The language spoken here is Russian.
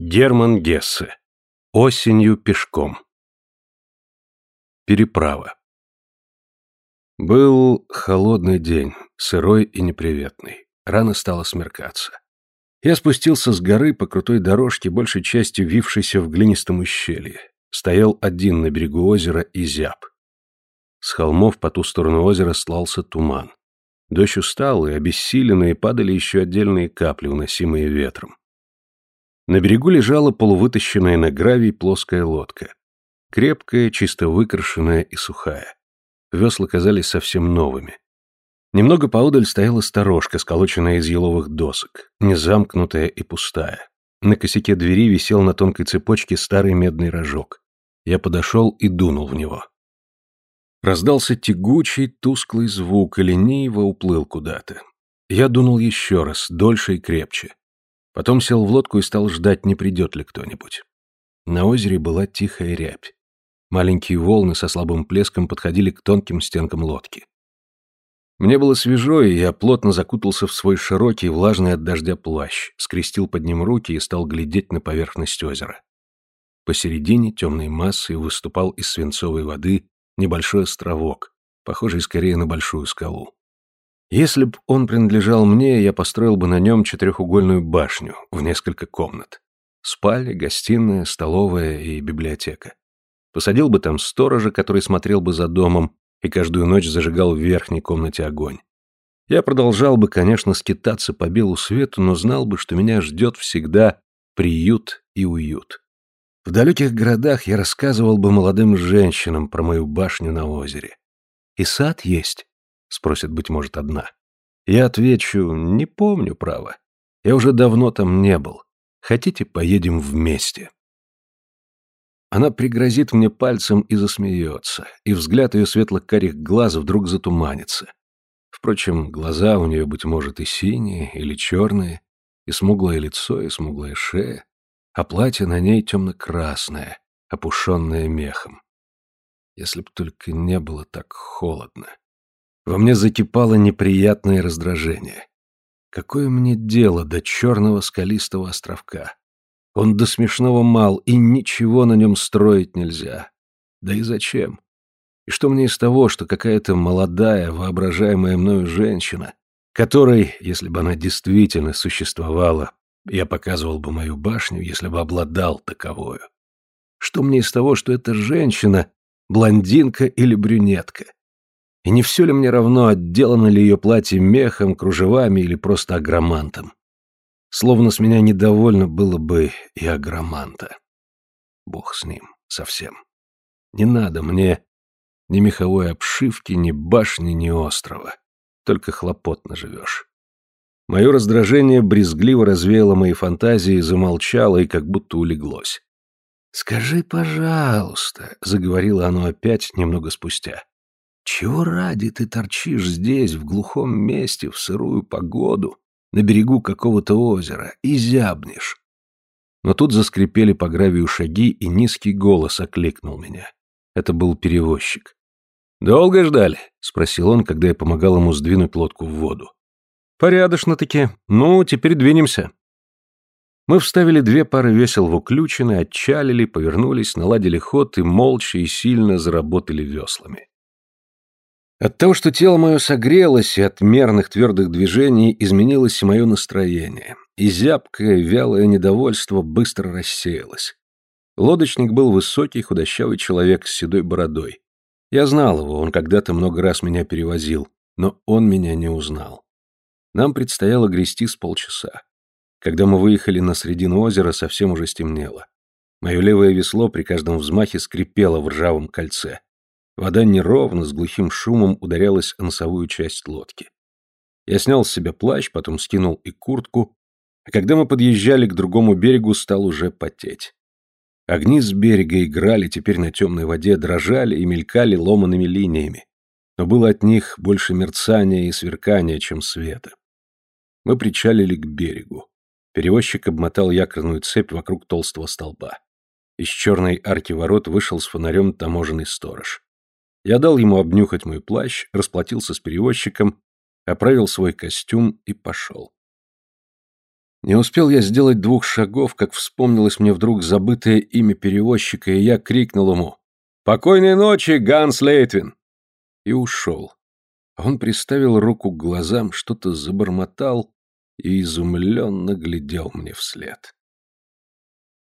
Герман Гессе. Осенью пешком. Переправа. Был холодный день, сырой и неприветный. Рано стало смеркаться. Я спустился с горы по крутой дорожке, большей частью вившейся в глинистом ущелье. Стоял один на берегу озера и зяб. С холмов по ту сторону озера слался туман. Дождь устал, и обессиленные падали еще отдельные капли, уносимые ветром. На берегу лежала полувытащенная на гравий плоская лодка. Крепкая, чисто выкрашенная и сухая. Весла казались совсем новыми. Немного поодаль стояла сторожка, сколоченная из еловых досок, незамкнутая и пустая. На косяке двери висел на тонкой цепочке старый медный рожок. Я подошел и дунул в него. Раздался тягучий, тусклый звук, и лениво уплыл куда-то. Я дунул еще раз, дольше и крепче. Потом сел в лодку и стал ждать, не придет ли кто-нибудь. На озере была тихая рябь. Маленькие волны со слабым плеском подходили к тонким стенкам лодки. Мне было свежо, и я плотно закутался в свой широкий, влажный от дождя плащ, скрестил под ним руки и стал глядеть на поверхность озера. Посередине темной массой выступал из свинцовой воды небольшой островок, похожий скорее на большую скалу. Если б он принадлежал мне, я построил бы на нем четырехугольную башню в несколько комнат. Спальня, гостиная, столовая и библиотека. Посадил бы там сторожа, который смотрел бы за домом и каждую ночь зажигал в верхней комнате огонь. Я продолжал бы, конечно, скитаться по белу свету, но знал бы, что меня ждет всегда приют и уют. В далеких городах я рассказывал бы молодым женщинам про мою башню на озере. И сад есть, — спросит, быть может, одна. Я отвечу, не помню, право. Я уже давно там не был. Хотите, поедем вместе? Она пригрозит мне пальцем и засмеется, и взгляд ее светло-карих глаз вдруг затуманится. Впрочем, глаза у нее, быть может, и синие, или черные, и смуглое лицо, и смуглая шея, а платье на ней темно-красное, опушенное мехом. Если б только не было так холодно. Во мне закипало неприятное раздражение. Какое мне дело до черного скалистого островка? Он до смешного мал, и ничего на нем строить нельзя. Да и зачем? И что мне из того, что какая-то молодая, воображаемая мною женщина, которой, если бы она действительно существовала, я показывал бы мою башню, если бы обладал таковою. Что мне из того, что эта женщина — блондинка или брюнетка? И не все ли мне равно, отделано ли ее платье мехом, кружевами или просто агромантом? Словно с меня недовольно было бы и агроманта. Бог с ним, совсем. Не надо мне ни меховой обшивки, ни башни, ни острова. Только хлопотно живешь. Мое раздражение брезгливо развеяло мои фантазии, замолчало и как будто улеглось. «Скажи, пожалуйста», — заговорило оно опять немного спустя. Чего ради ты торчишь здесь, в глухом месте, в сырую погоду, на берегу какого-то озера, и зябнешь? Но тут заскрипели по гравию шаги, и низкий голос окликнул меня. Это был перевозчик. «Долго ждали?» — спросил он, когда я помогал ему сдвинуть лодку в воду. «Порядочно-таки. Ну, теперь двинемся». Мы вставили две пары весел в уключины, отчалили, повернулись, наладили ход и молча и сильно заработали веслами. От того, что тело мое согрелось, и от мерных твердых движений изменилось и мое настроение, и зябкое, вялое недовольство быстро рассеялось. Лодочник был высокий, худощавый человек с седой бородой. Я знал его, он когда-то много раз меня перевозил, но он меня не узнал. Нам предстояло грести с полчаса. Когда мы выехали на середину озера, совсем уже стемнело. Мое левое весло при каждом взмахе скрипело в ржавом кольце. Вода неровно, с глухим шумом ударялась о носовую часть лодки. Я снял с себя плащ, потом скинул и куртку, а когда мы подъезжали к другому берегу, стал уже потеть. Огни с берега играли теперь на темной воде, дрожали и мелькали ломаными линиями, но было от них больше мерцания и сверкания, чем света. Мы причалили к берегу. Перевозчик обмотал якорную цепь вокруг толстого столба. Из черной арки ворот вышел с фонарем таможенный сторож. Я дал ему обнюхать мой плащ, расплатился с перевозчиком, оправил свой костюм и пошел. Не успел я сделать двух шагов, как вспомнилось мне вдруг забытое имя перевозчика, и я крикнул ему «Покойной ночи, Ганс Лейтвин!» и ушел. Он приставил руку к глазам, что-то забормотал и изумленно глядел мне вслед.